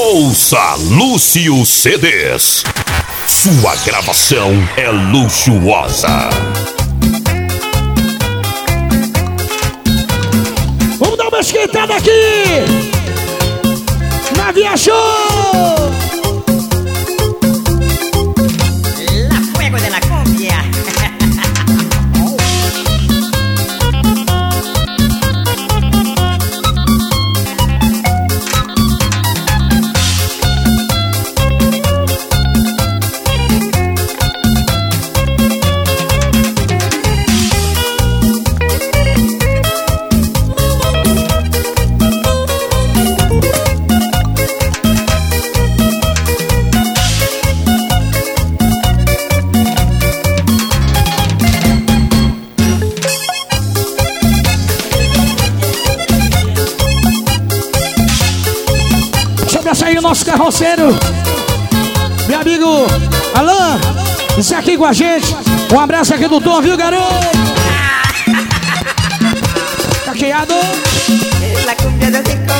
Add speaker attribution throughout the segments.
Speaker 1: Ouça Lúcio CDs. Sua gravação é luxuosa.
Speaker 2: Vamos dar uma esquentada aqui! Na Via Show! Carroceiro. Meu amigo Alain, isso aqui com a gente. Um abraço aqui do Tom, viu, garoto? Caqueado.
Speaker 3: La cumbia de disco.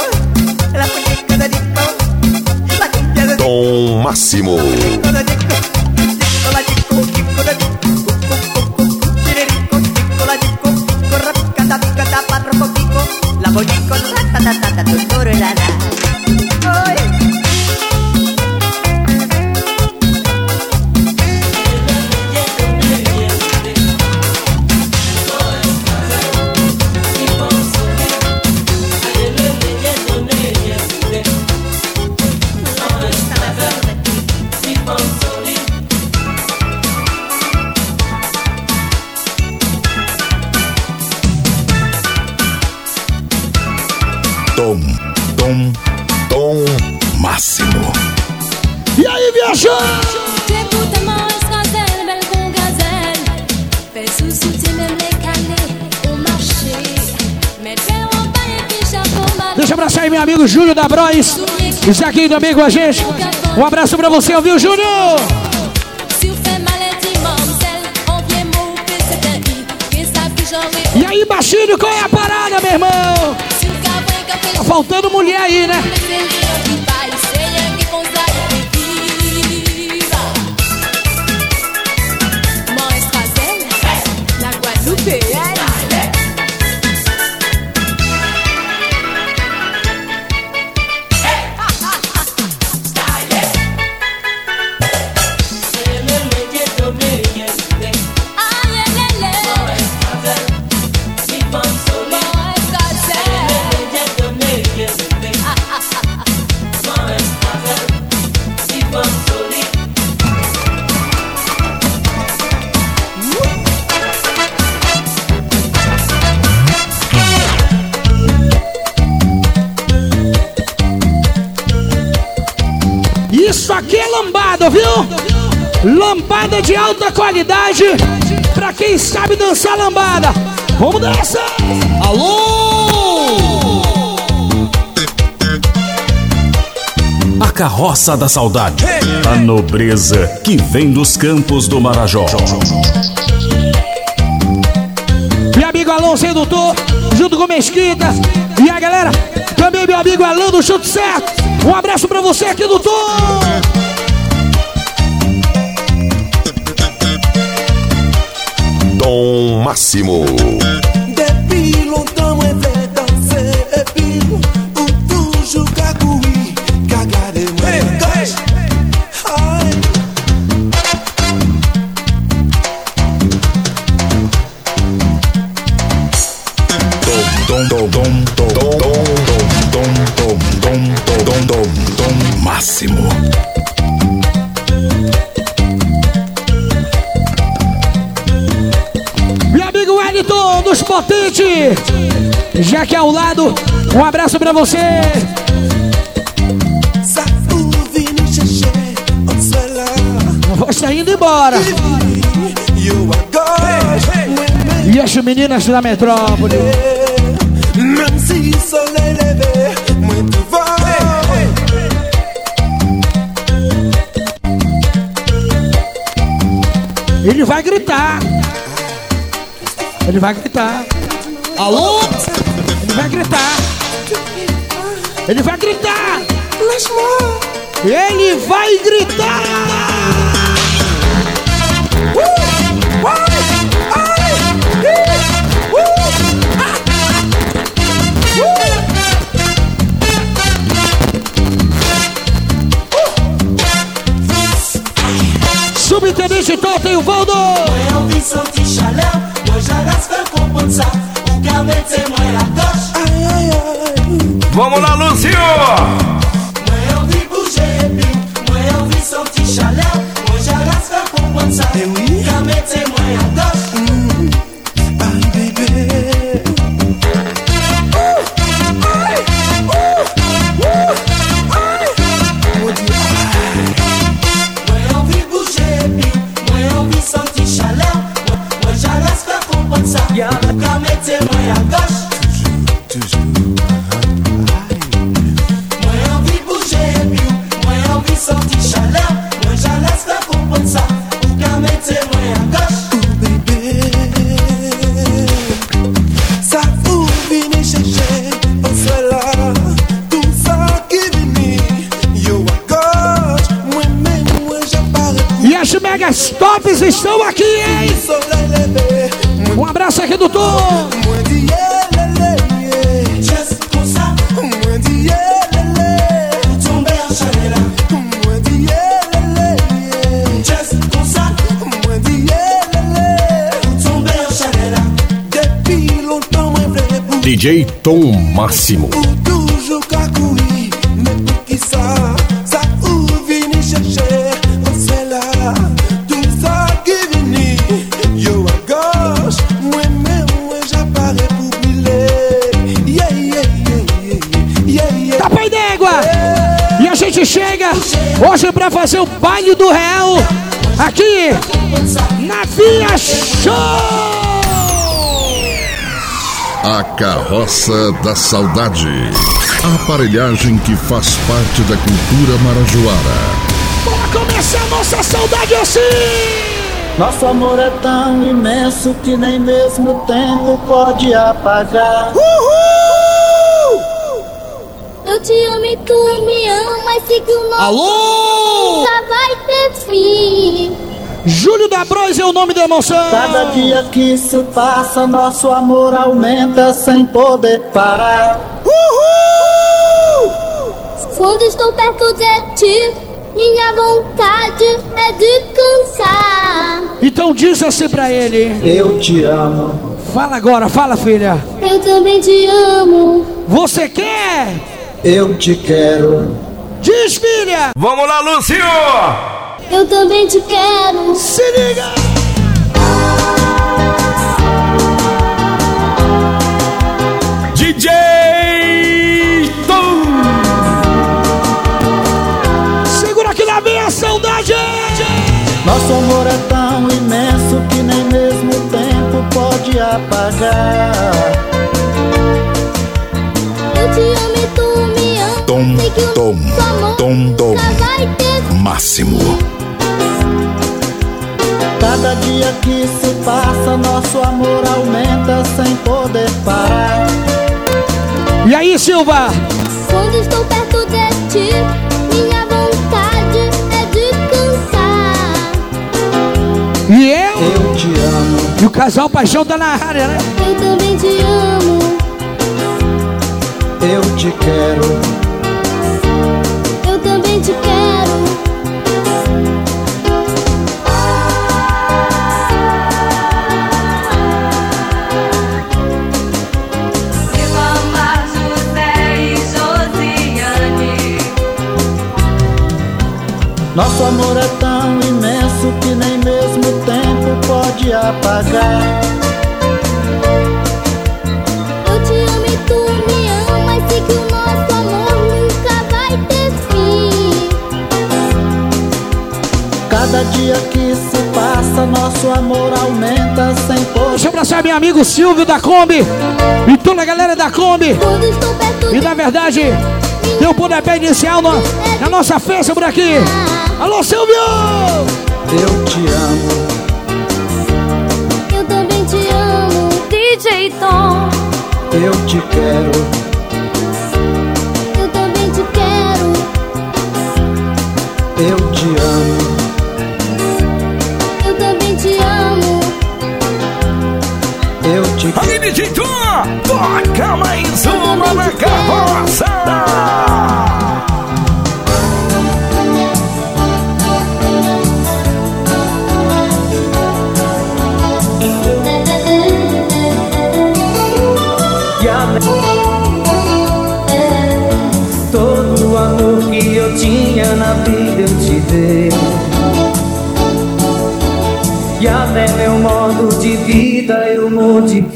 Speaker 3: La cumbia de disco. La
Speaker 1: Tom, Tom, Tom Máximo.
Speaker 2: E aí,
Speaker 4: viajante?
Speaker 2: Deixa eu abraçar aí meu amigo Júlio da Brois. Está aqui também com a gente. Um abraço pra você, viu, Júlio? E aí, baixinho, qual é a parada, meu irmão? Faltando mulher aí, né? Viu? Lambada de alta qualidade pra quem sabe dançar lambada. Vamos nessa! Alô!
Speaker 1: A carroça da saudade. A nobreza que vem dos campos do Marajó.
Speaker 2: Meu amigo Alô Sedutor, junto com Mesquita. E a galera, também meu amigo Alô do Chute Certo. Um abraço pra você aqui do
Speaker 1: som máximo.
Speaker 2: aqui ao lado. Um abraço pra você.
Speaker 5: A
Speaker 2: voz tá indo embora. E as meninas da metrópole. Ele vai gritar. Ele vai gritar. Alô? Ele vai gritar! Ele vai gritar!
Speaker 5: Uh, ai, Subtenente tem o Valdo!
Speaker 6: Mwen anvi bouje, mwen anvi soti chalè Mwen jan rasta pou mwen sa
Speaker 5: E eh wii E a gente chega hoje pra fazer o baile do réu aqui na Via Show!
Speaker 7: A Carroça da Saudade. A aparelhagem que faz parte da cultura marajoara.
Speaker 5: Bora começar a nossa saudade assim!
Speaker 4: Nosso amor é tão imenso que nem mesmo o tempo pode apagar.
Speaker 8: Eu te amo e tu me amas, que o nosso
Speaker 5: Alô! Júlio da Bros é o nome da emoção!
Speaker 4: Cada dia que se passa, nosso amor aumenta sem poder parar.
Speaker 8: Quando estou perto de ti, minha vontade é de cansar.
Speaker 5: Então diz assim pra ele:
Speaker 4: Eu te amo,
Speaker 5: Fala agora, fala filha!
Speaker 8: Eu também te amo.
Speaker 5: Você quer?
Speaker 4: eu te quero.
Speaker 5: Diz filha!
Speaker 1: Vamos lá, Lúcio!
Speaker 8: Eu também te quero.
Speaker 5: Se liga!
Speaker 1: DJ Tom!
Speaker 5: Segura aqui na minha saudade!
Speaker 4: Nosso amor é tão imenso que nem mesmo o tempo pode apagar.
Speaker 8: Eu te amo e tu me amas.
Speaker 1: Tom, tom, tom, tom. Máximo.
Speaker 4: Cada dia que se passa, nosso amor aumenta sem poder parar.
Speaker 5: E aí, Silva?
Speaker 8: Quando estou perto de ti, minha vontade é de cansar.
Speaker 5: E eu?
Speaker 4: Eu te amo,
Speaker 5: E o casal Paixão tá na área, né?
Speaker 8: Eu também te amo.
Speaker 4: eu te quero.
Speaker 8: Eu também te quero.
Speaker 4: Nosso amor é tão imenso que nem mesmo o tempo pode apagar.
Speaker 8: Eu te amo e tu me amas. Sei que o nosso amor nunca vai ter fim.
Speaker 4: Cada dia que se passa, nosso amor aumenta sem poder.
Speaker 5: Deixa eu abraçar meu amigo Silvio da Kombi e toda a galera da Kombi.
Speaker 8: Quando estou perto
Speaker 5: E na verdade, deu o pontapé inicial no- na nossa festa por aqui. Alô, Silvio!
Speaker 4: Eu te amo,
Speaker 8: Eu também te amo.
Speaker 9: DJ Tom.
Speaker 4: eu te quero.
Speaker 1: DJ Tom, toca mais uma na carroça.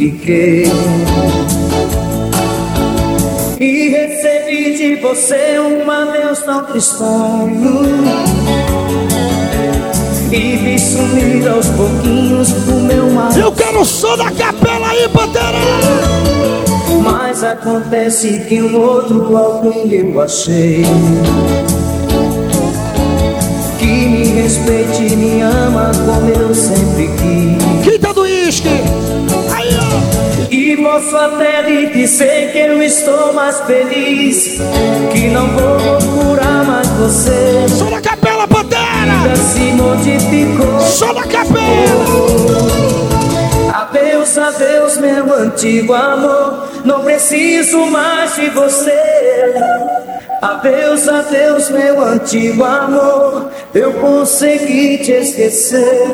Speaker 10: Modifiquei E recebi de você um adeus tão tristonho E vi sumir aos pouquinhos o meu mar
Speaker 2: Eu quero o som da capela aí, Pantera!
Speaker 10: Mas acontece que um outro alguém eu achei Que me respeite e me ama como eu sempre quis!
Speaker 2: Aí, ó!
Speaker 10: E posso até lhe dizer que eu estou mais feliz Que não vou procurar mais você
Speaker 2: Som da capela, Pantera!
Speaker 10: Já se modificou
Speaker 2: Som da capela!
Speaker 10: Adeus, adeus, meu antigo amor. Não preciso mais de você. Adeus, adeus, meu antigo amor. Eu consegui te esquecer.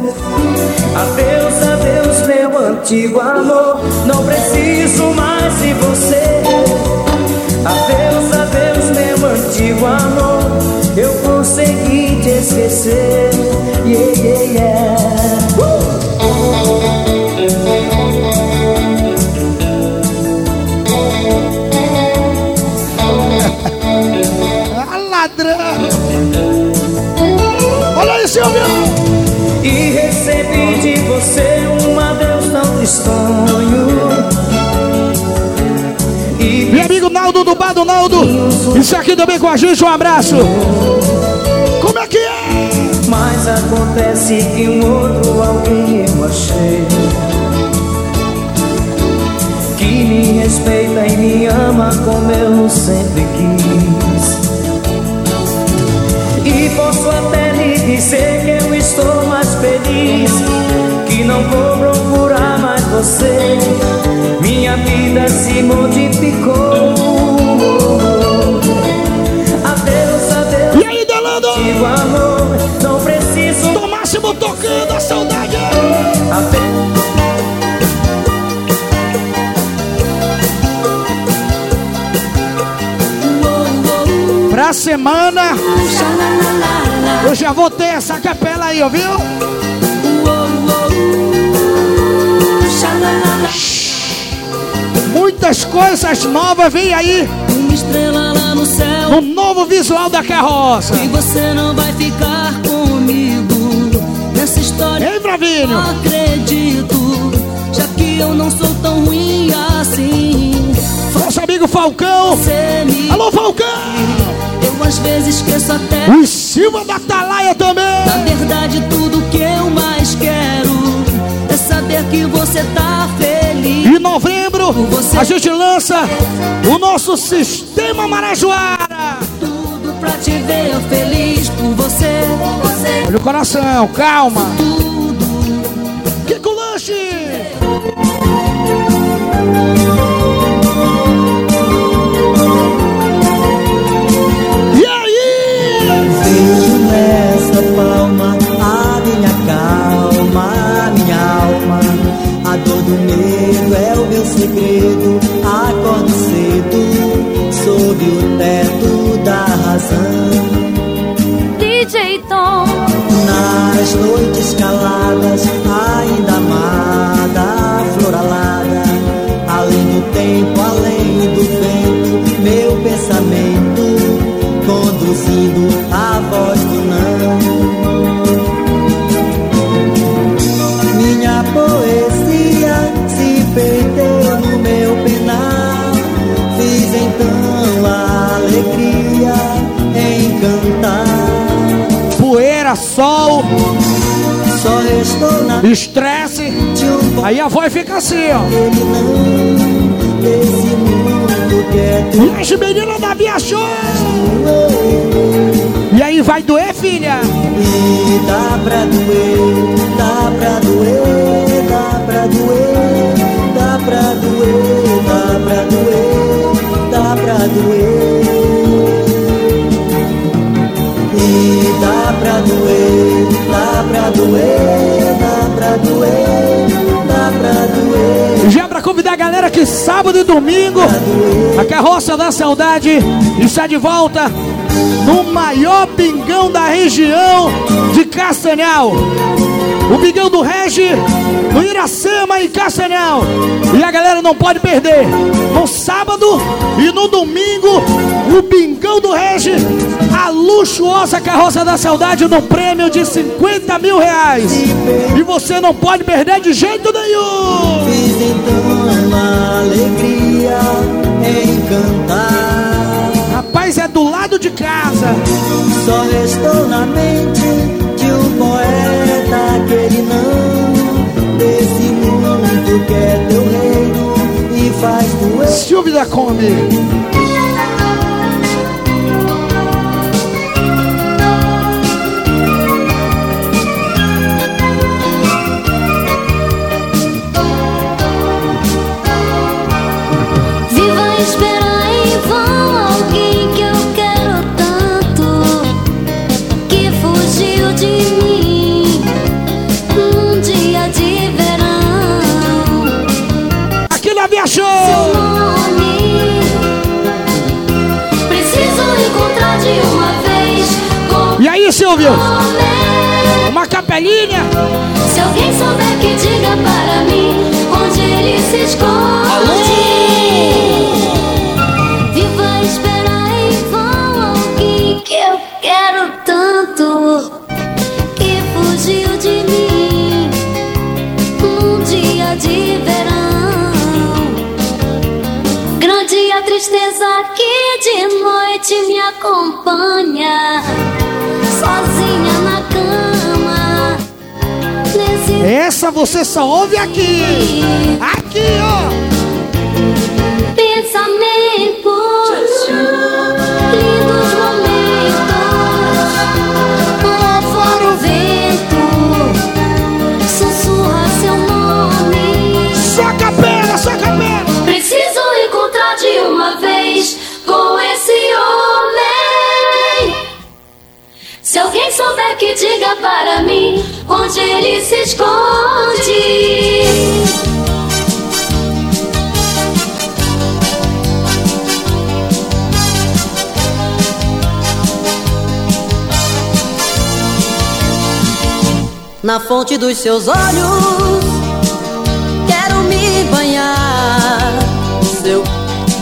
Speaker 10: Adeus, adeus, meu antigo amor. Não preciso mais de você. Adeus,
Speaker 2: Isso aqui também com a gente, um abraço! Como é que é?
Speaker 10: Mas acontece que um outro alguém eu achei Que me respeita e me ama como eu sempre quis E posso até lhe dizer que eu estou mais feliz Que não vou procurar mais você Minha vida se modificou
Speaker 2: saudade!
Speaker 10: apenas
Speaker 2: Pra semana, eu já vou ter essa capela aí, ó, viu? Muitas coisas novas vem aí
Speaker 11: Uma estrela lá no céu
Speaker 2: no novo visual da carroça.
Speaker 11: E você não vai ficar Não acredito Já que eu não sou tão ruim assim
Speaker 2: Nosso amigo Falcão! Alô, Falcão!
Speaker 11: Eu às vezes esqueço até
Speaker 2: Os Silva da Atalaia também!
Speaker 11: Na verdade tudo que eu mais quero É saber que você tá feliz
Speaker 2: Em novembro, a gente lança o nosso Sistema Marajoara!
Speaker 11: Tudo pra te ver feliz por Você
Speaker 2: Olha o coração, calma!
Speaker 10: Segredo. Acordo cedo, sob o teto da razão.
Speaker 8: DJ Tom,
Speaker 10: Nas noites caladas, ainda amada, flor alada. Além do tempo, além do vento, meu pensamento conduzindo a voz do não. alegria em cantar.
Speaker 2: Poeira, sol,
Speaker 10: só estou na
Speaker 2: estresse.
Speaker 10: Um
Speaker 2: aí a voz fica assim, ó.
Speaker 10: Minhas é
Speaker 2: meninas da Via Show! E aí vai doer, filha?
Speaker 10: E dá pra doer, dá pra doer, dá pra doer, dá pra doer, dá pra doer, dá pra doer. E dá pra doer, dá pra doer, dá pra doer, dá pra doer.
Speaker 2: Já pra convidar a galera que sábado e domingo a Carroça da Saudade está de volta no maior pingão da região de Castanhal. O Bigão do Regi, no Iracema e Castanhal. E a galera não pode perder. No sábado e no domingo, o Bingão do Regi, a luxuosa carroça da saudade no prêmio de 50 mil reais. E você não pode perder de jeito nenhum.
Speaker 10: Fiz então uma alegria em cantar.
Speaker 2: Rapaz, é do lado de casa.
Speaker 10: Só restou na mente
Speaker 2: Silvio da Kombi. Capelinha?
Speaker 8: Se alguém souber que diga para mim onde ele se esconde. Viva esperar em vão alguém que eu quero tanto que fugiu de mim num dia de verão. Grande a tristeza que de noite me acompanha, sozinha
Speaker 2: Essa você só ouve aqui. Aqui, ó.
Speaker 8: Que diga para mim onde ele se esconde.
Speaker 11: Na fonte dos seus olhos Quero me banhar No seu,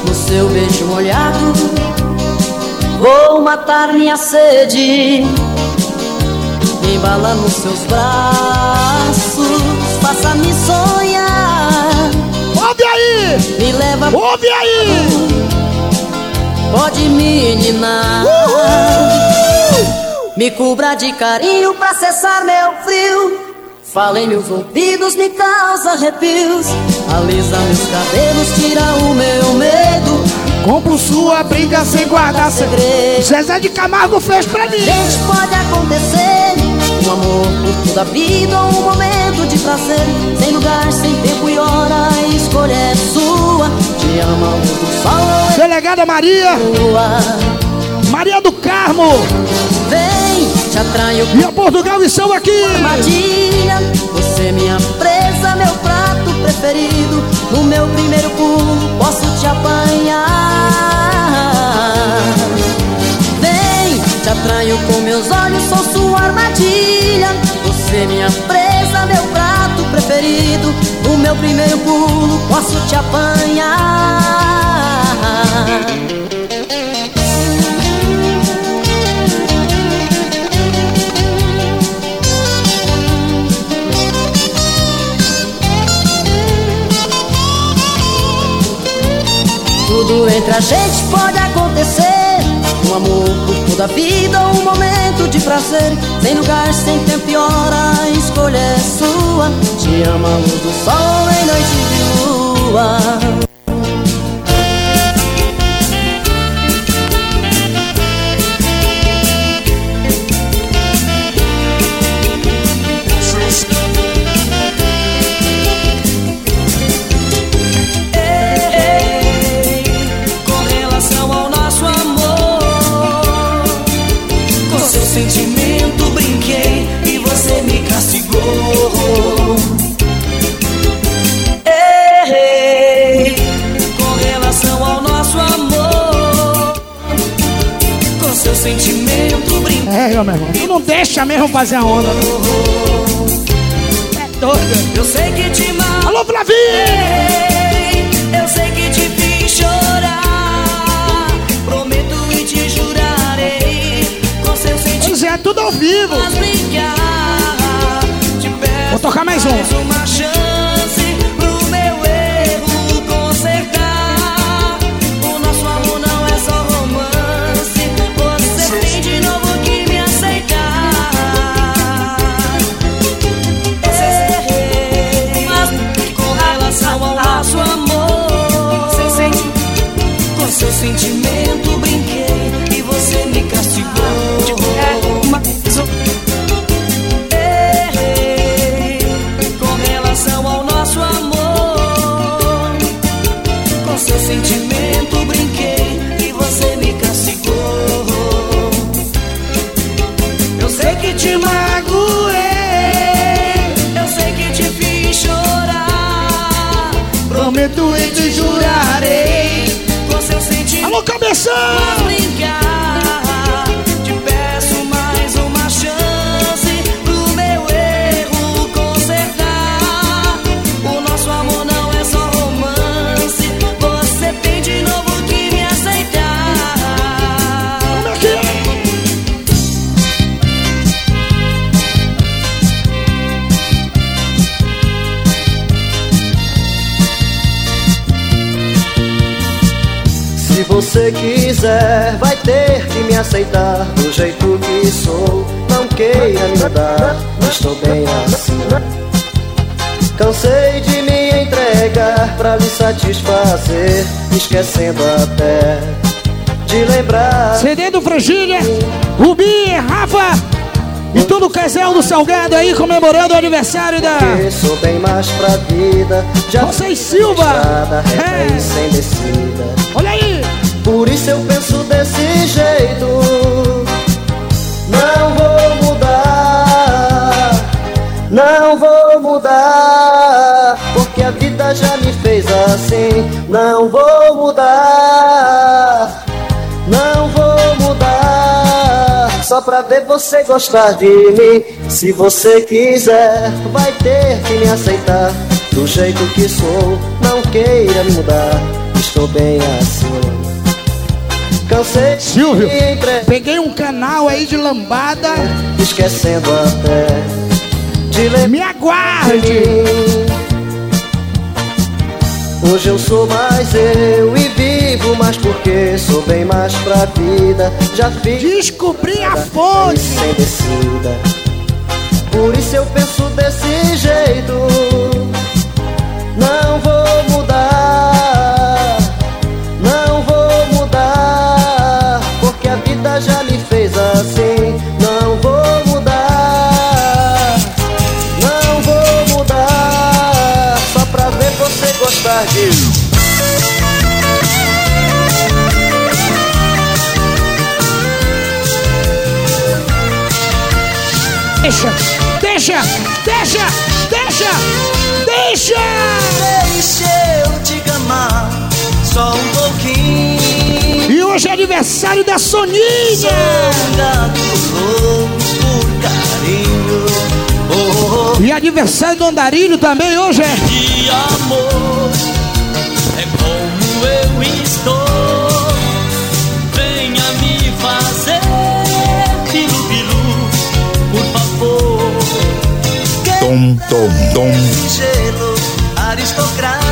Speaker 11: no seu beijo molhado Vou matar minha sede Embala nos seus braços Faça-me sonhar
Speaker 2: Ouve aí.
Speaker 11: Me leva
Speaker 2: Ouve aí.
Speaker 11: Pode me ninar Me cubra de carinho pra cessar meu frio Fala em meus ouvidos, me causa arrepios Alisa meus cabelos, tira o meu medo
Speaker 2: Compro sua briga sem guardar segredo. Zezé de Camargo fez pra mim.
Speaker 11: Gente, pode acontecer Um amor por toda a vida um momento de prazer. Sem lugar, sem tempo e hora, a escolha é sua. Te ama do sol
Speaker 2: Delegada Maria,
Speaker 11: lua
Speaker 2: Maria do Carmo.
Speaker 11: Vem, te atraio
Speaker 2: e a Portugal estão aqui.
Speaker 11: armadilha Você é minha presa, meu prato preferido. No meu primeiro pulo posso te apanhar te atraio com meus olhos, sou sua armadilha. Você minha presa, meu prato preferido. No meu primeiro pulo posso te apanhar. Tudo entre a gente pode acontecer Amor. Por toda a vida Um momento de prazer. Sem lugar, sem tempo e hora A escolha é sua. Te ama do sol em noite de lua
Speaker 2: Tu não deixa mesmo fazer a onda. É doido.
Speaker 11: Eu sei que te magoei.
Speaker 2: Alô, Flavinho!
Speaker 11: Eu sei que te fiz chorar. Prometo e te jurarei. Com seu sentimento.
Speaker 2: Pois é, tudo ao vivo. Vou tocar mais um.
Speaker 11: uma chance sentimento sentimento. Me aceitar
Speaker 10: do jeito que sou. Não queira me mudar, estou bem assim. Cansei de me entregar pra lhe satisfazer, esquecendo até de lembrar.
Speaker 2: CD do Frangília, Rubi, Rafa e todo o casal do Salgado aí comemorando o aniversário da.
Speaker 10: Que sou bem mais pra vida. Já
Speaker 2: Vocês Silva!
Speaker 10: estrada
Speaker 2: É.
Speaker 10: sem descida. Por isso eu penso desse jeito. Não vou mudar, não vou mudar, porque a vida já me fez assim. Não vou mudar, não vou mudar, só pra ver você gostar de mim. Se você quiser, vai ter que me aceitar do jeito que sou. Não queira me mudar, estou bem assim. Cansei de
Speaker 2: Silvio, peguei um canal aí de lambada.
Speaker 10: esquecendo até.
Speaker 2: Me aguarde!
Speaker 10: Hoje eu sou mais eu e vivo mais porque sou bem mais pra vida. Já fiz
Speaker 2: Descobri a fonte!
Speaker 10: sem descida. Por isso eu penso desse jeito. Não vou
Speaker 2: aniversário da Soninha!
Speaker 11: Gato louco por carinho. Oh, oh,
Speaker 2: E aniversário do Andarilho também hoje é.
Speaker 11: de amor é como eu estou. Venha me fazer pilu-pilu, por favor.
Speaker 7: Tom, tom, tom.
Speaker 11: gelo aristocrata.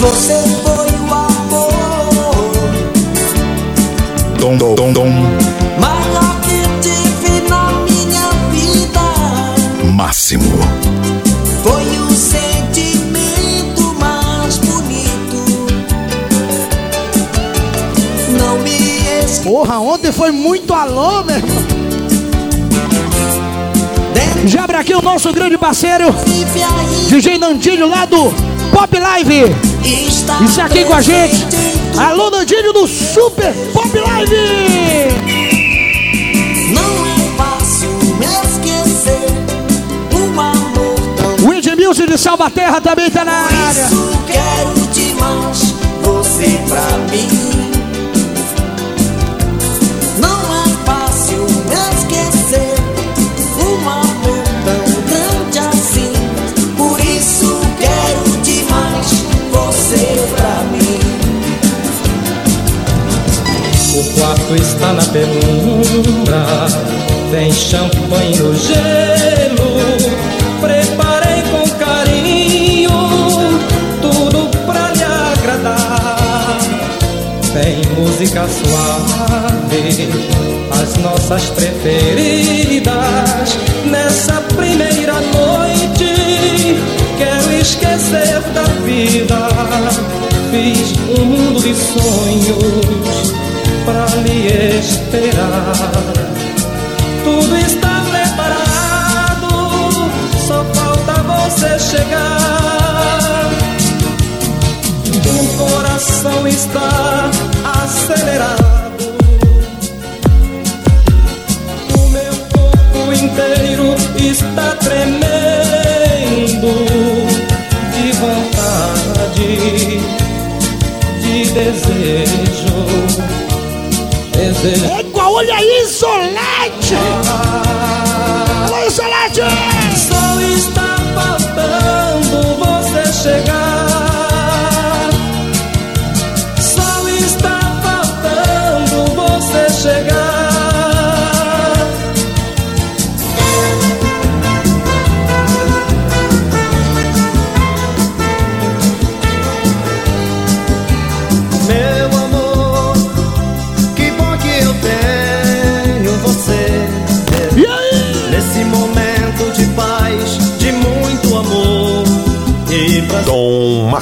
Speaker 11: Você foi o amor.
Speaker 7: Dom, dom, dom, dom.
Speaker 11: Maior que tive na minha vida.
Speaker 7: Máximo.
Speaker 11: Foi o sentimento mais bonito. Não me esqueci.
Speaker 2: Porra, ontem foi muito alô, meu. Já abre aqui o nosso grande parceiro, DJ Nandinho, lá do Pop Live. Isso aqui com a gente. Alô, Nandinho do Super Pop Live.
Speaker 11: Não é fácil me esquecer um amor tão
Speaker 2: O Music de Salvaterra também tá na área.
Speaker 11: Isso quero demais você pra mim.
Speaker 12: Quarto está na penumbra, tem champanhe no gelo. Preparei com carinho tudo pra lhe agradar. Tem música suave, as nossas preferidas. Nessa primeira noite, quero esquecer da vida. Fiz um mundo de sonhos pra lhe esperar. Tudo está preparado, só falta você chegar. O coração está acelerado. O meu corpo inteiro está tremendo de vontade, de desejo. Desejo.
Speaker 2: Égua, olha aí,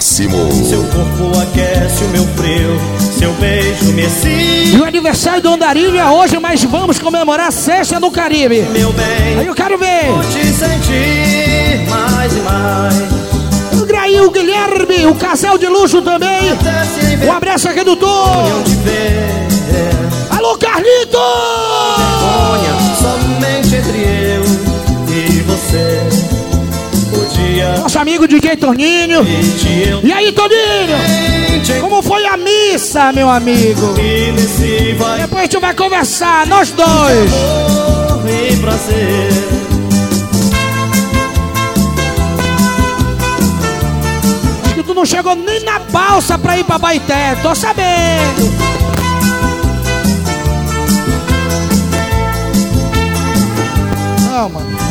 Speaker 7: Máximo.
Speaker 10: Seu corpo aquece o meu frio, seu beijo me excita.
Speaker 2: E o aniversário do Andarilho é hoje, mas vamos comemorar a sexta no Caribe.
Speaker 10: Meu bem,
Speaker 2: Aí eu quero ver.
Speaker 10: vou te sentir mais e mais.
Speaker 2: O Grail, o Guilherme, o casal de luxo também. Um abraço aqui do Tom. Alô, Carlito! Nosso amigo DJ Toninho. E aí, Toninho? Como foi a missa, meu amigo? Depois gente vai conversar, nós dois. que tu não chegou nem na balsa pra ir pra Baité, tô sabendo. Não, mano.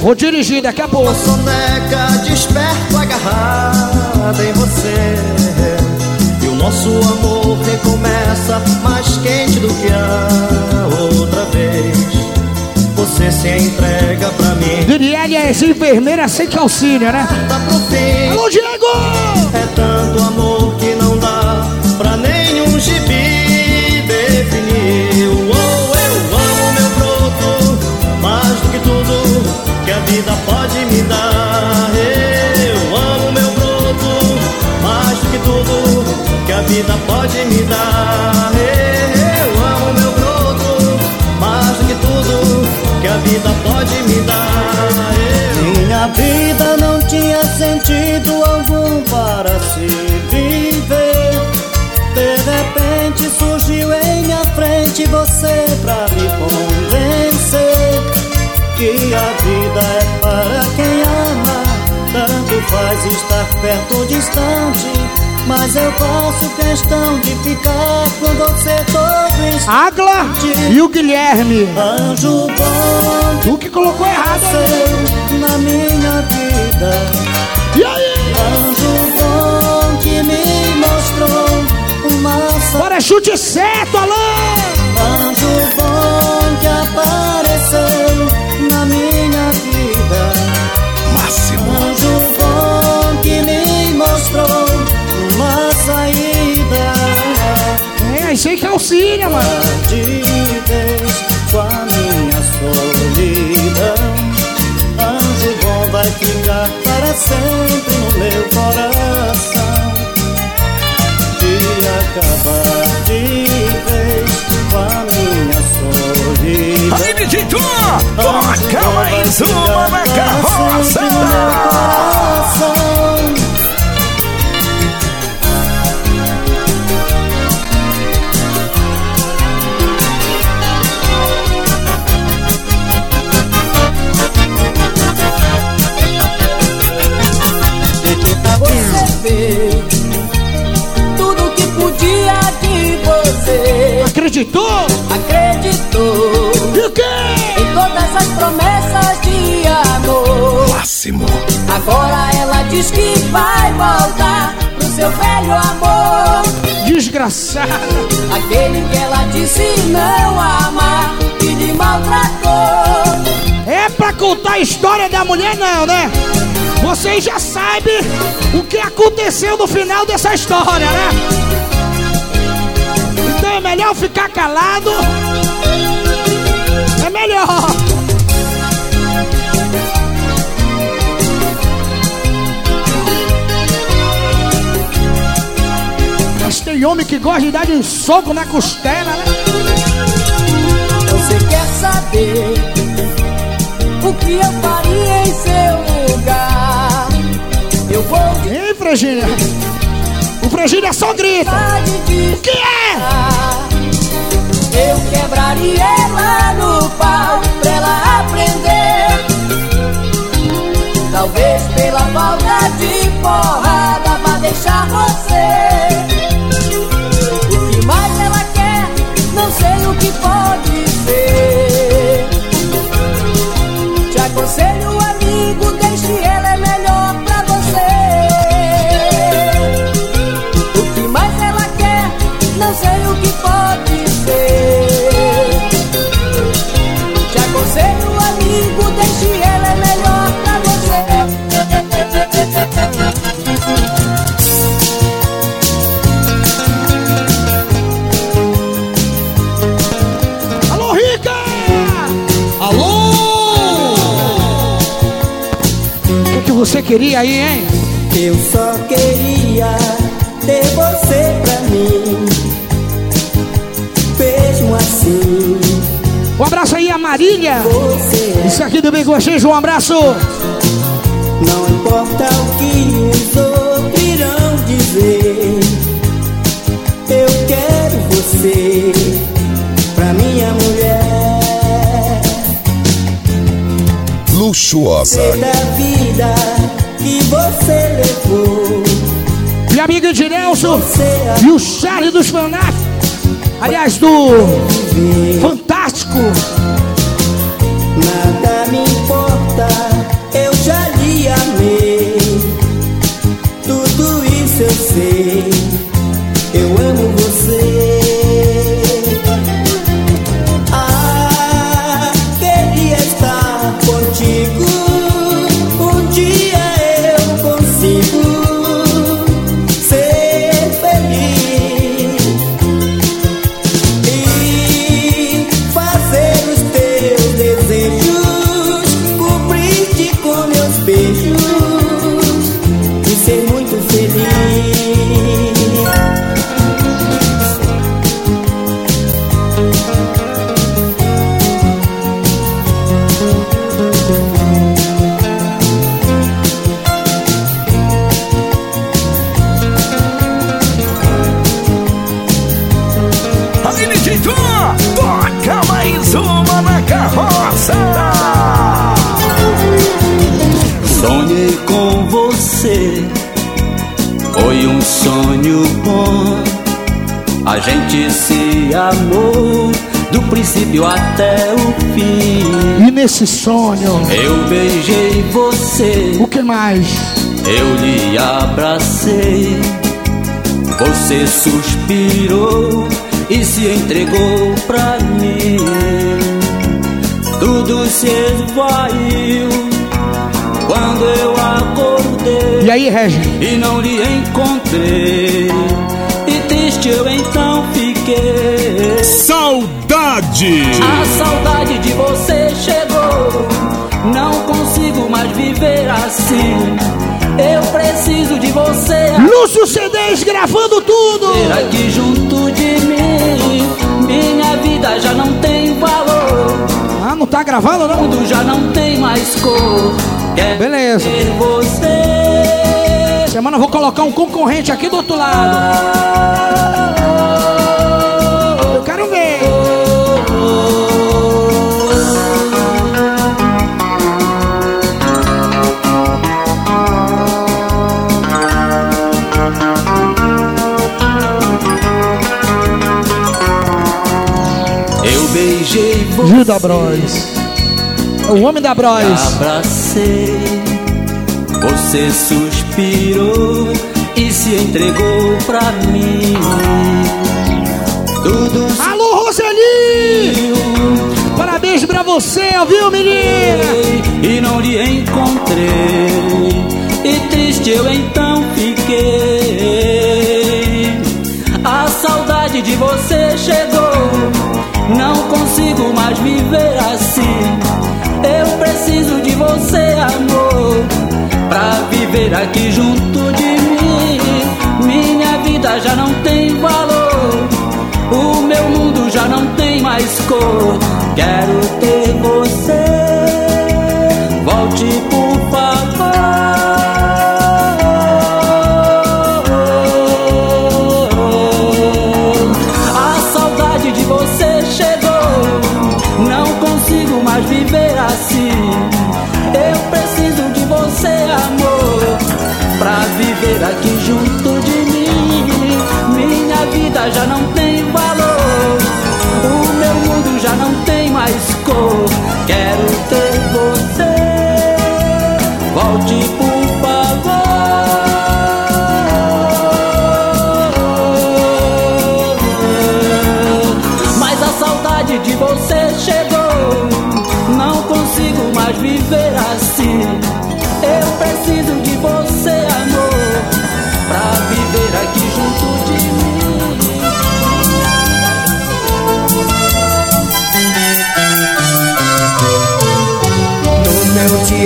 Speaker 2: Vou dirigir daqui a pouco.
Speaker 10: Soneca desperto agarrada em você. E o nosso amor recomeça mais quente do que a outra vez. Você se entrega pra mim.
Speaker 2: Diriele é enfermeira sem calcinha, né?
Speaker 10: Tá.
Speaker 2: Alô, Diego!
Speaker 10: É tanto amor vida pode me dar. Eu amo meu broto mais do que tudo que a vida pode me dar. Eu
Speaker 13: Minha vida não tinha sentido algum para se viver. De repente surgiu em minha frente você pra me convencer que a vida é para quem. Tanto faz estar perto ou distante, mas eu faço questão de ficar com você todo instante.
Speaker 2: Agla e o Guilherme.
Speaker 13: Anjo bom
Speaker 2: Tu que colocou errado aí.
Speaker 13: na minha vida.
Speaker 2: E aí?
Speaker 13: Anjo bom que me mostrou uma
Speaker 2: Bora, chute certo, Alain!
Speaker 10: bom que apareceu
Speaker 2: É, aí que auxilia, mano.
Speaker 10: De vez com a minha solidão. Anjo bom vai ficar para sempre no meu coração. E acabar de vez com a minha solidão.
Speaker 1: Aí, DJ Tom, toca mais uma na carroça.
Speaker 11: Diz que vai voltar pro seu velho amor.
Speaker 2: Desgraçada.
Speaker 11: Aquele que ela disse não amar e lhe maltratou.
Speaker 2: É pra contar a história da mulher, não, né? Vocês já sabem o que aconteceu no final dessa história, né? Então é melhor ficar calado. É melhor. Tem homem que gosta de dar de soco na costela, né?
Speaker 11: Você quer saber o que eu faria em seu lugar? Eu vou de
Speaker 2: Hein, Frangília? O Frangília só grita.
Speaker 11: O
Speaker 2: que é?
Speaker 11: Eu quebraria ela no pau pra ela aprender. Talvez pela falta de porrada
Speaker 2: queria aí, hein?
Speaker 10: Eu só queria ter você pra mim. Mesmo assim,
Speaker 2: Um abraço aí a Marília.
Speaker 10: você
Speaker 2: Isso aqui do Bem com vocês, um abraço.
Speaker 10: não importa o que os outros irão dizer. Eu quero você pra minha mulher.
Speaker 1: Luxuosa.
Speaker 10: Sei da vida que você levou.
Speaker 2: Minha amiga Ednelson e o Charlie dos Fanaf. Aliás, do Fantástico.
Speaker 12: Sonho bom. A gente se amou do princípio até o fim.
Speaker 2: E nesse sonho,
Speaker 12: Eu beijei você,
Speaker 2: o que mais?
Speaker 12: eu lhe abracei. Você suspirou
Speaker 11: e se entregou pra mim. Tudo se esvaiu quando eu acordei.
Speaker 2: E aí, Regi?
Speaker 11: E não lhe encontrei. E triste eu então fiquei.
Speaker 1: Saudade!
Speaker 11: A saudade de você chegou. Não consigo mais viver assim. Eu preciso de você.
Speaker 2: Lúcio CDs gravando tudo!
Speaker 11: Ter aqui junto de mim. Minha vida já não tem valor.
Speaker 2: Ah, não tá gravando não?
Speaker 11: Tudo já não tem mais cor. Quero
Speaker 2: Beleza.
Speaker 11: ter você.
Speaker 2: Semana eu vou colocar um concorrente aqui do outro lado. Eu quero ver.
Speaker 11: Eu beijei você.
Speaker 2: Gil da Bros. O homem da Bros.
Speaker 11: Abracei, você suspirou e se entregou pra mim. Tudo
Speaker 2: Alô, Roseli! Parabéns pra você, viu, menina?
Speaker 11: e não lhe encontrei. E triste eu então fiquei. A saudade de você chegou. Não consigo mais viver assim. Eu preciso de você, amor, viver aqui junto de mim. Minha vida já não tem valor. O meu mundo já não tem mais cor. Quero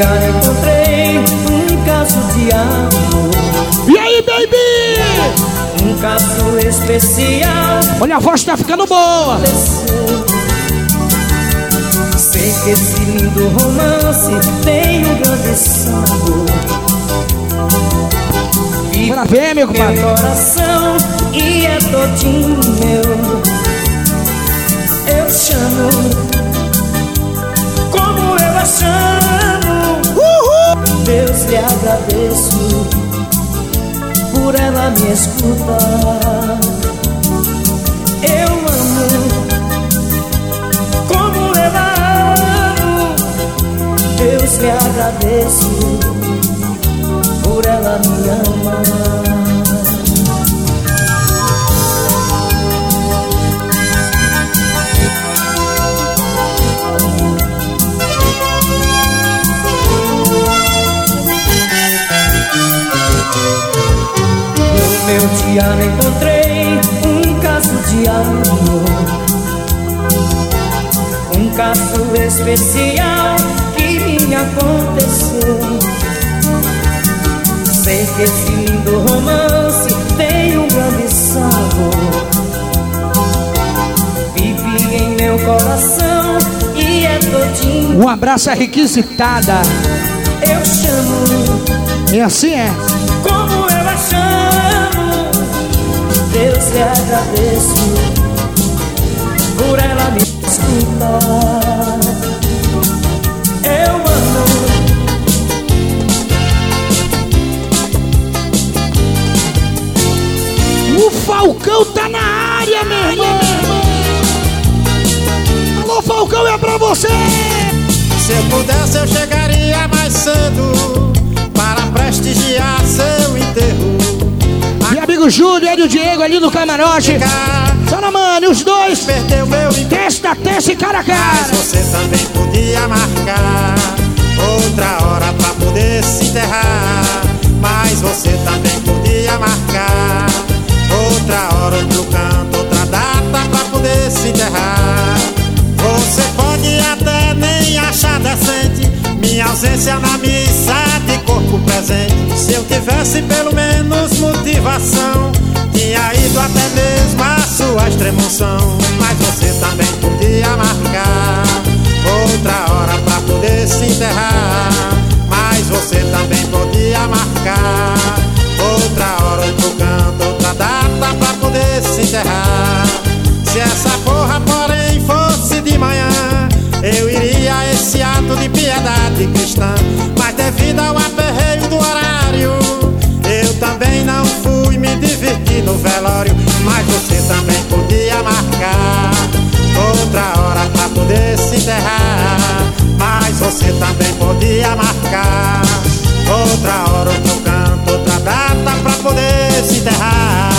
Speaker 10: encontrei um caso de amor.
Speaker 2: E aí, baby?
Speaker 10: Um caso especial.
Speaker 2: Olha, a voz tá ficando boa.
Speaker 10: Sei que esse lindo romance tem um grande sabor.
Speaker 2: Bora ver, meu compadre.
Speaker 10: Meu coração e é todinho meu. Eu chamo como eu a chamo. Deus lhe agradeço por ela me escutar. Eu amo como eu a amo. Deus lhe agradeço por ela me amar. No meu diário encontrei um caso de amor Um caso especial que me aconteceu Sei que esse lindo romance tem um grande sabor Vive em meu coração e é todinho
Speaker 2: Um abraço é requisitada.
Speaker 10: Eu chamo
Speaker 2: E assim é.
Speaker 10: Lhe agradeço por ela me escutar. Eu amo.
Speaker 2: O Falcão tá na área, meu irmão. Alô, Falcão, é pra você.
Speaker 14: Se eu pudesse, eu chegaria mais cedo para prestigiar seu enterro.
Speaker 2: Amigo Júlio, ele e o Diego ali no camarote. Salamane, os dois.
Speaker 14: Perdeu meu
Speaker 2: Testa, testa e cara a cara.
Speaker 14: Mas você também podia marcar outra hora pra poder se enterrar. Mas você também podia marcar outra hora, outro canto, outra data pra poder se enterrar. Você pode até nem achar decente minha ausência na missa presente. Se eu tivesse pelo menos motivação, tinha ido até mesmo a sua extremoção. Mas você também podia marcar outra hora pra poder se enterrar. Mas você também podia marcar outra hora, outro canto, outra data pra poder se enterrar. Se essa porra, porém, fosse de manhã, eu iria a esse ato de piedade cristã. Mas devido ao aperreio no velório. Mas você também podia marcar outra hora pra poder se enterrar. Mas você também podia marcar outra hora, outro canto, outra data pra poder se enterrar.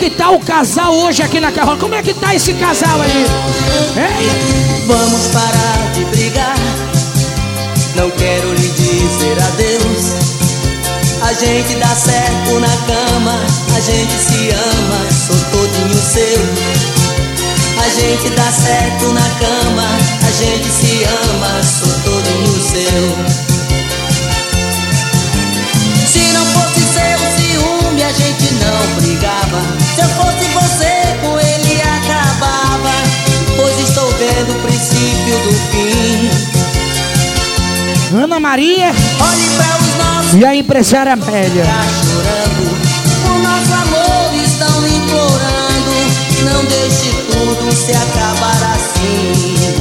Speaker 2: Que tá o casal hoje aqui na carroça? Como é que tá esse casal aí? Hein?
Speaker 11: Vamos parar de brigar. Não quero lhe dizer adeus. A gente dá certo na cama, a gente se ama, sou todinho seu. A gente dá certo na cama, a gente se ama, sou todinho seu. Se não a gente não brigava. Se eu fosse você, com ele acabava. Pois estou vendo o princípio do fim.
Speaker 2: Ana Maria
Speaker 11: Olhe para os nossos
Speaker 2: e a empresária Amélia.
Speaker 11: tá chorando. O nosso amor estão implorando. Não deixe tudo se acabar assim.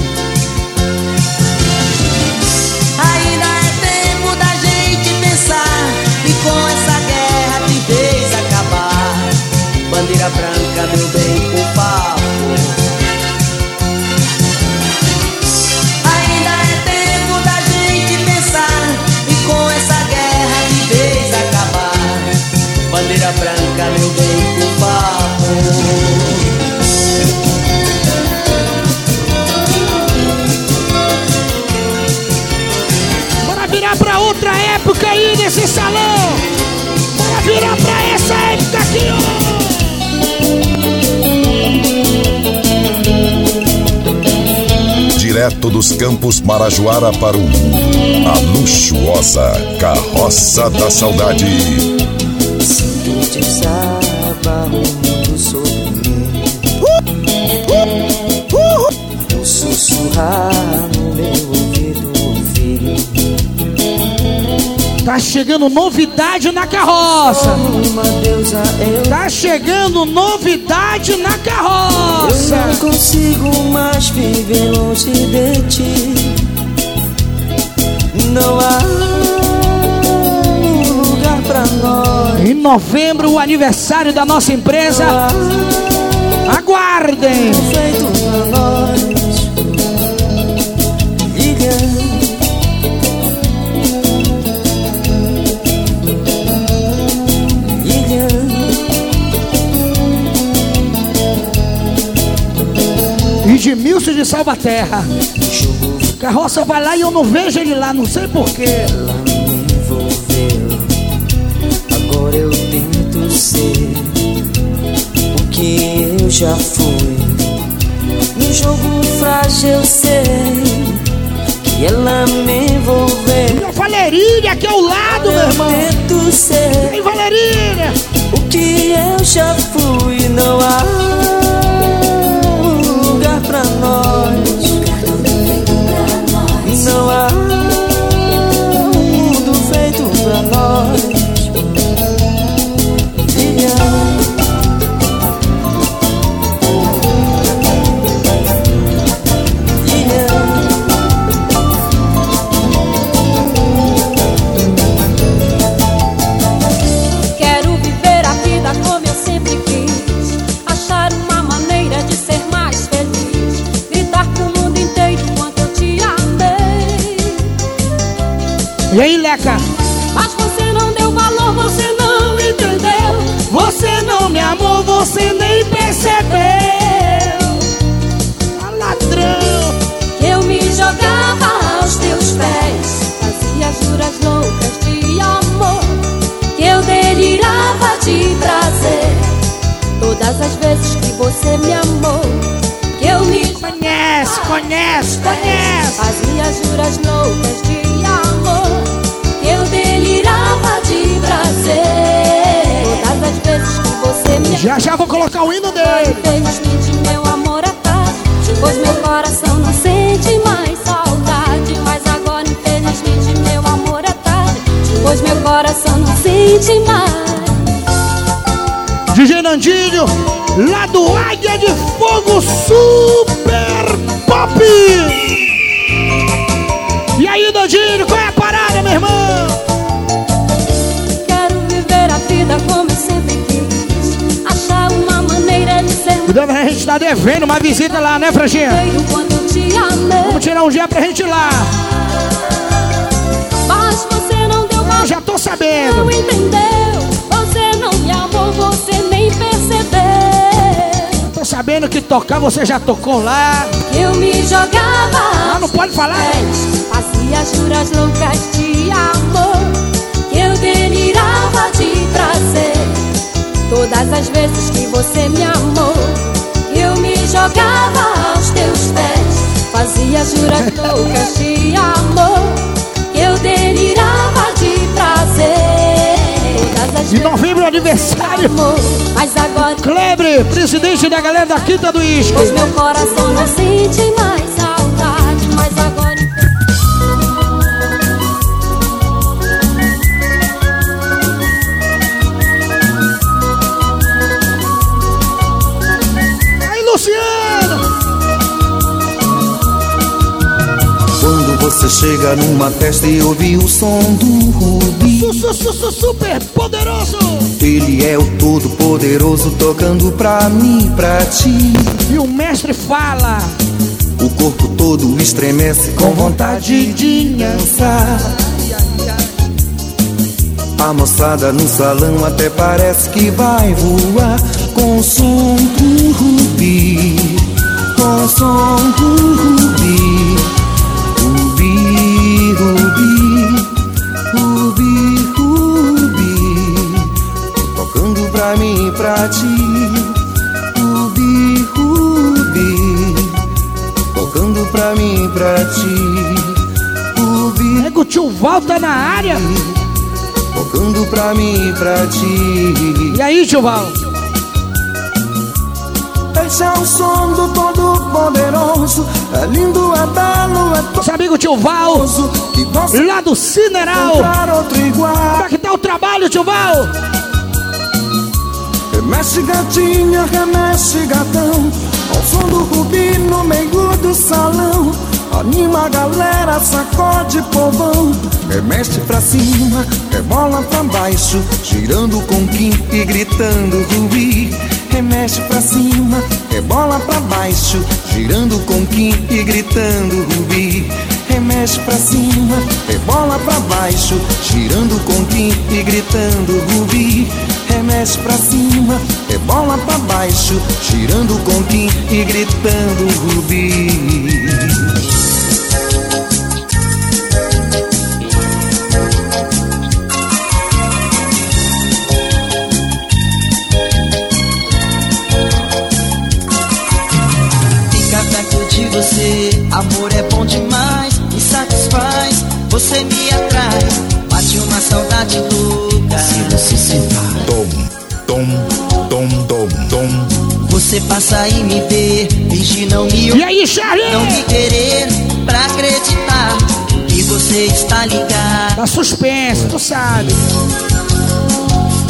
Speaker 11: Bandeira branca, meu bem, por favor.
Speaker 1: Direto dos campos Marajoara para o mundo. A luxuosa Carroça da Saudade.
Speaker 11: Sinto desaba o mundo sobre mim. O sussurrar no meu ouvido ouvir.
Speaker 2: Tá chegando novidade na carroça.
Speaker 11: Eu
Speaker 2: Tá chegando novidade na
Speaker 11: Eu
Speaker 2: carroça.
Speaker 11: não consigo mais viver longe de ti. Não há lugar pra nós.
Speaker 2: Em novembro, o aniversário da nossa empresa. Aguardem.
Speaker 11: Feito pra nós.
Speaker 2: De Milson de Salvaterra. Carroça vai lá e eu não vejo ele lá, não sei porquê.
Speaker 11: Ela me envolveu. Agora eu tento ser o que eu já fui. No jogo frágil eu sei que ela me envolveu.
Speaker 2: Meu Valerinha aqui ao lado, meu irmão.
Speaker 11: Tento ser
Speaker 2: Vem, Valerinha.
Speaker 11: o que eu já fui.
Speaker 2: Colocar o hino dele.
Speaker 15: Infelizmente meu amor é tarde Pois meu coração não sente mais saudade Mas agora infelizmente meu amor é tarde Pois meu coração não sente mais
Speaker 2: DJ Nandinho, lá do Águia de Fogo Super Pop. Tá devendo uma visita lá, né, Franjinha?
Speaker 15: feio quando eu te amei
Speaker 2: Vamos tirar um dia pra gente ir lá.
Speaker 15: Mas você não deu valor
Speaker 2: Eu já tô sabendo.
Speaker 15: Não entendeu Você não me amou, você nem percebeu
Speaker 2: Tô sabendo que tocar você já tocou lá.
Speaker 15: Eu me jogava
Speaker 2: Ah, não pode falar?
Speaker 15: Fazia juras loucas de amor Que eu delirava de prazer Todas as vezes que você me amou jogava aos teus pés Fazia juras loucas de amor Que eu delirava de prazer
Speaker 2: Em novembro, aniversário.
Speaker 15: amor Mas agora
Speaker 2: Klebre, presidente da galera da Quinta do Isco.
Speaker 15: Pois meu coração não sente mais saudade Mas agora
Speaker 16: você chega numa festa e ouve o som do Rubi.
Speaker 2: Su, su, su, su, super poderoso.
Speaker 16: Ele é o todo poderoso tocando pra mim pra ti.
Speaker 2: E o mestre fala.
Speaker 16: O corpo todo estremece com vontade de dançar. A moçada no salão até parece que vai voar Com o som do Rubi. Com o som do Rubi, pra mim e pra ti Rubi, Rubi Tocando pra mim e pra ti Rubi
Speaker 2: Nego tio Val tá na área.
Speaker 16: Tocando pra mim e pra ti
Speaker 2: E aí, tio Val?
Speaker 16: Esse é o som do todo poderoso É lindo, é belo, é
Speaker 2: Nosso amigo tio Val, lá do Cineral. Como é que tá o trabalho, tio Val?
Speaker 16: Remexe gatinha, remexe gatão. Ao som do rubi no meio do salão. Anima a galera, sacode povão. Remexe pra cima, rebola pra baixo. Girando com Kim e gritando rubi Remexe pra cima, rebola pra baixo. Girando com Kim e gritando rubi Remexe pra cima, rebola pra baixo Girando com Kim e gritando rubi. Remexe pra cima, rebola pra baixo Girando com Kim e gritando rubi
Speaker 10: e me vê, finge não me
Speaker 2: E aí, Charlie?
Speaker 10: não me querer, pra acreditar que você está ligado.
Speaker 2: Tá suspenso, tu sabe.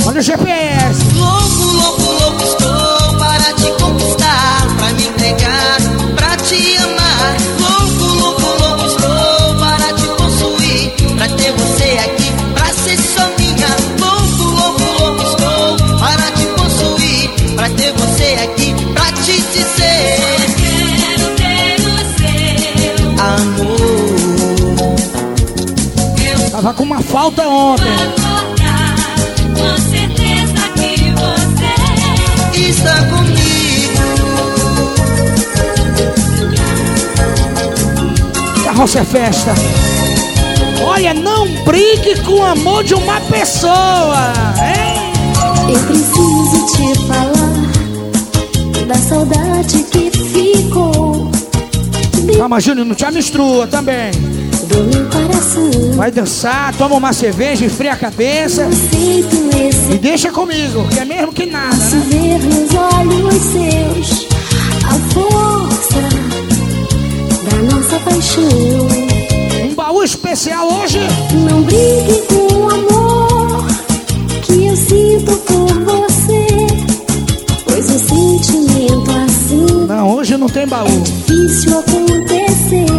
Speaker 2: Olha o GPS.
Speaker 10: Louco, louco, louco estou para te conquistar, pra me entregar,
Speaker 2: Tava com ontem.
Speaker 4: Certeza que você
Speaker 17: Está comigo.
Speaker 2: Carroça é festa. Olha, não brigue com o amor de uma pessoa, hein?
Speaker 8: Eu preciso te falar da saudade que ficou
Speaker 2: Calma, Júnior, não te amistrua também.
Speaker 8: Do meu coração.
Speaker 2: Vai dançar, toma uma cerveja, esfria a cabeça. E deixa comigo, que é mesmo que nada,
Speaker 8: se
Speaker 2: né?
Speaker 8: ver nos olhos seus a força da nossa paixão.
Speaker 2: Um baú especial hoje.
Speaker 8: Não brigue com o amor que eu sinto por você, pois um sentimento assim
Speaker 2: Não, hoje não tem baú.
Speaker 8: difícil acontecer.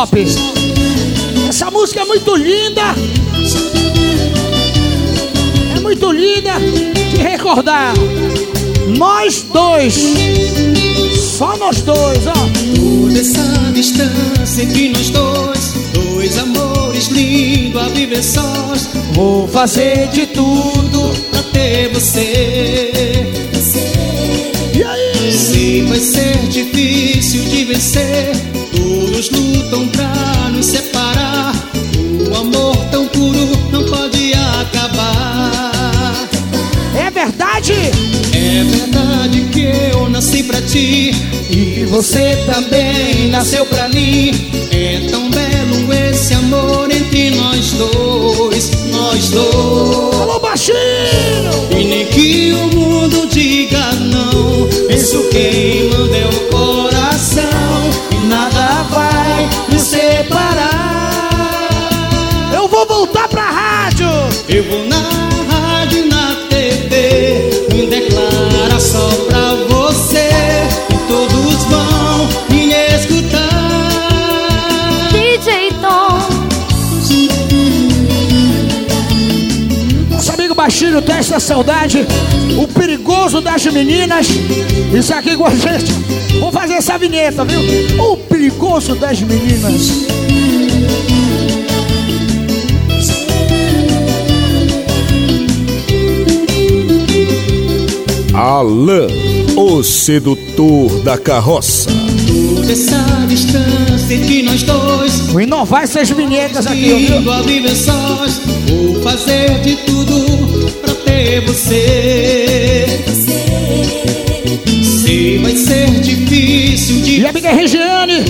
Speaker 2: Top. Essa música é muito linda. É muito linda de recordar. Nós dois. Só nós dois, ó.
Speaker 12: Toda essa distância entre nós dois, dois amores lindos a viver sós. Vou fazer de tudo pra ter você.
Speaker 2: E aí?
Speaker 12: Se vai ser difícil de vencer, você também nasceu pra mim. É tão belo esse amor entre nós dois, nós dois.
Speaker 2: Alô, baixinho!
Speaker 12: E nem que o mundo diga não, isso quem manda é o coração. E nada vai nos separar.
Speaker 2: Eu vou voltar pra rádio.
Speaker 12: Eu vou
Speaker 2: Nosso amigo baixinho testa a saudade. O perigoso das meninas. Isso aqui com a gente. Vamos fazer essa vinheta, viu? O perigoso das meninas.
Speaker 1: Alain, o sedutor da carroça.
Speaker 12: Toda essa distância entre nós dois.
Speaker 2: Vou inovar essas vinhetas aqui, viu?
Speaker 12: Vou fazer de tudo você. Se vai ser difícil de
Speaker 2: E a amiga Regiane.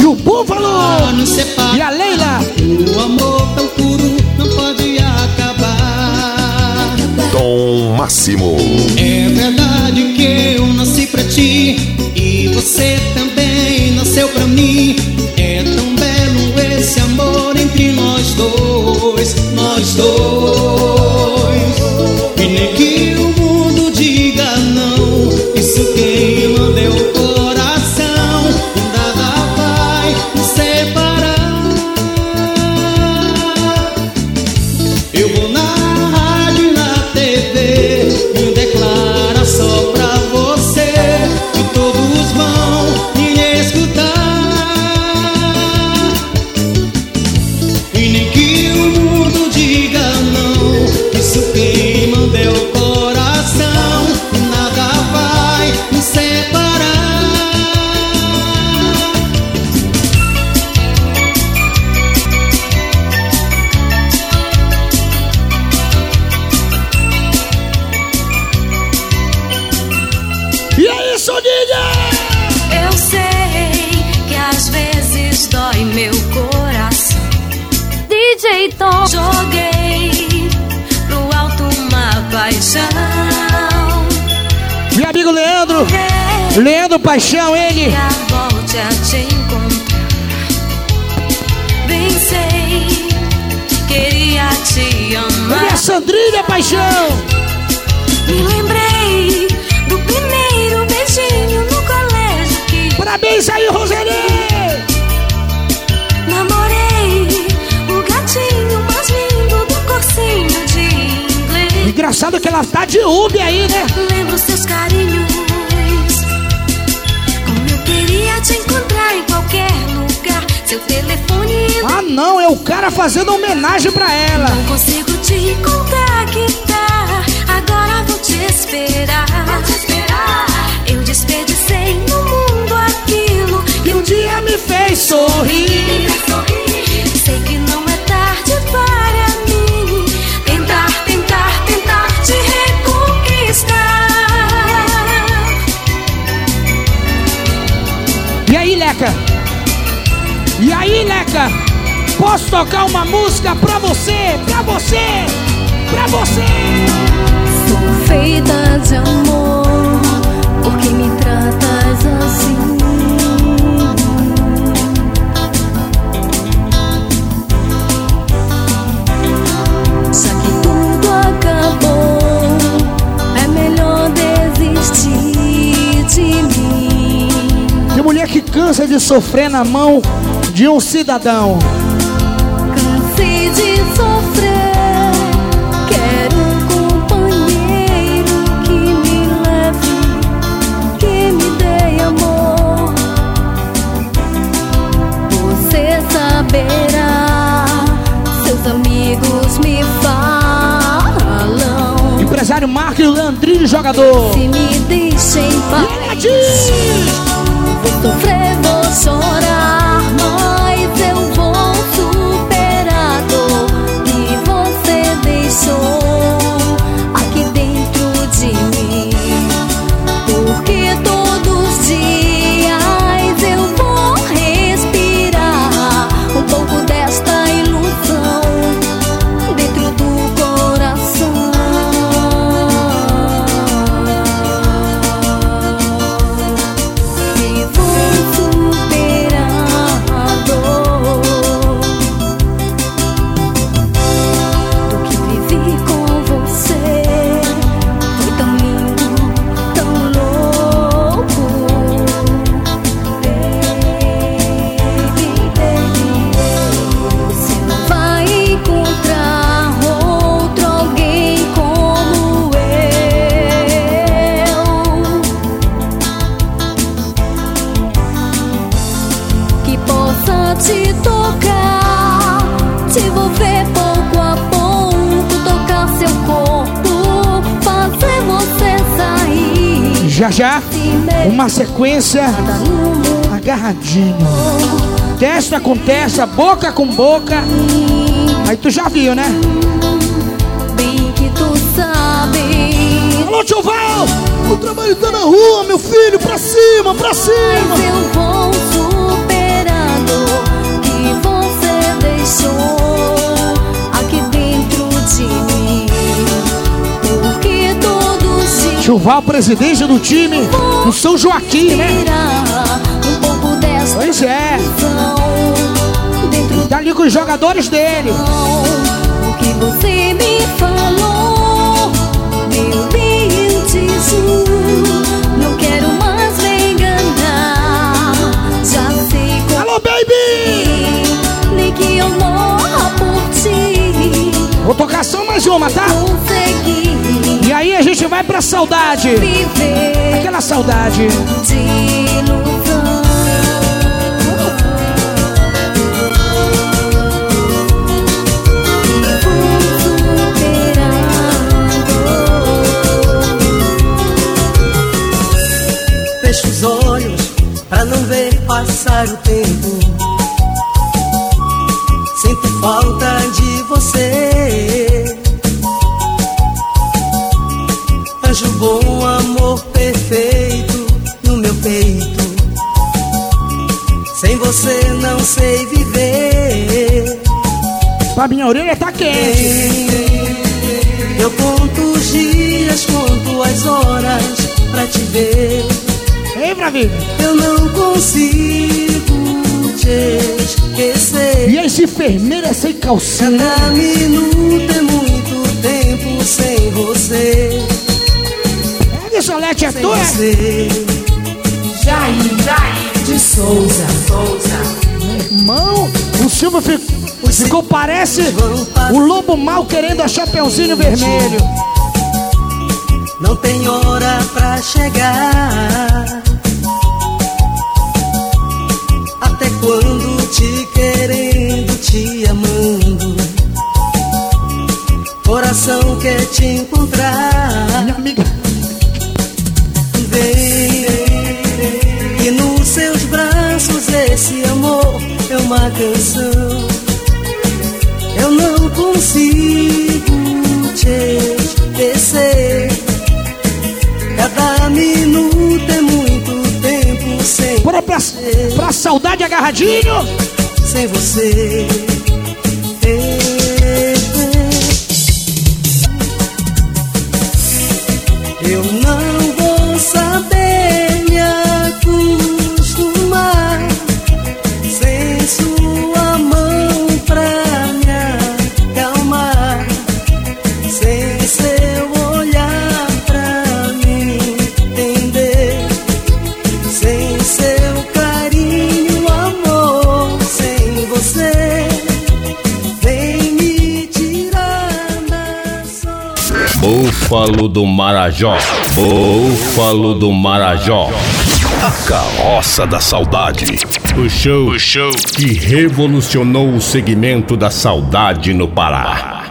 Speaker 2: E o Búfalo. E a Leila.
Speaker 12: O amor tão puro não pode acabar.
Speaker 1: Tom Máximo.
Speaker 12: É verdade que eu nasci pra ti e você também nasceu pra mim. É tão belo esse amor entre nós dois, nós dois. E
Speaker 2: aí, Leca? Posso tocar uma música pra você? Pra você? Pra você?
Speaker 8: Sou feita de amor, porque me tratas assim. Já que tudo acabou, é melhor desistir de mim.
Speaker 2: Tem mulher que cansa de sofrer na mão de um cidadão.
Speaker 8: Cansei de sofrer. Quero um companheiro que me leve, que me dê amor. Você saberá, seus amigos me falam.
Speaker 2: Empresário Marco Landrini, jogador.
Speaker 8: Se me deixem em paz. Vou sofrer, vou chorar, te tocar, te envolver pouco a pouco, tocar seu corpo, fazer você sair.
Speaker 2: Já já, uma sequência agarradinho. Testa com testa, boca com boca. Aí tu já viu, né?
Speaker 8: Bem que tu sabes.
Speaker 2: Alô, tio Val! O trabalho tá na rua, meu filho, pra cima, pra cima!
Speaker 8: Todos os
Speaker 2: Tio Val, presidente do time do São Joaquim, né?
Speaker 8: dessa
Speaker 2: Pois é. Tá ali com os jogadores dele.
Speaker 8: o que você me falou. Não quero mais me enganar. Já sei como
Speaker 2: Alô, baby! Vou tocar só mais uma, tá? E aí a gente vai pra saudade. Aquela saudade.
Speaker 18: Fecho os olhos pra não ver passar o tempo. Falta de você. Anjo bom, amor perfeito no meu peito. Sem você não sei viver.
Speaker 2: Pra minha orelha tá quente.
Speaker 18: Eu conto os dias, conto as horas pra te ver.
Speaker 2: Ei, Bravinho.
Speaker 11: Eu não consigo esquecer.
Speaker 2: E esse enfermeiro é sem calcinha.
Speaker 11: Cada minuto é muito tempo sem você.
Speaker 2: Pega esse olete, é tua?
Speaker 10: Jair, Jair de Souza. Souza.
Speaker 2: Irmão, o Silvio ficou, ficou parece o lobo mal querendo a Chapeuzinho Vermelho.
Speaker 11: Não tem hora pra chegar. Até quando te querendo, te amando. Coração quer te encontrar.
Speaker 2: Minha amiga.
Speaker 11: Vem, e nos seus braços esse amor é uma canção. Eu não consigo te esquecer. Cada minuto é muito tempo sem
Speaker 2: Bora pra, pra saudade agarradinho.
Speaker 11: Sem você. Eu
Speaker 19: Búfalo do Marajó. Búfalo do Marajó.
Speaker 20: A carroça da saudade.
Speaker 19: O show, o show que revolucionou o segmento da saudade no Pará.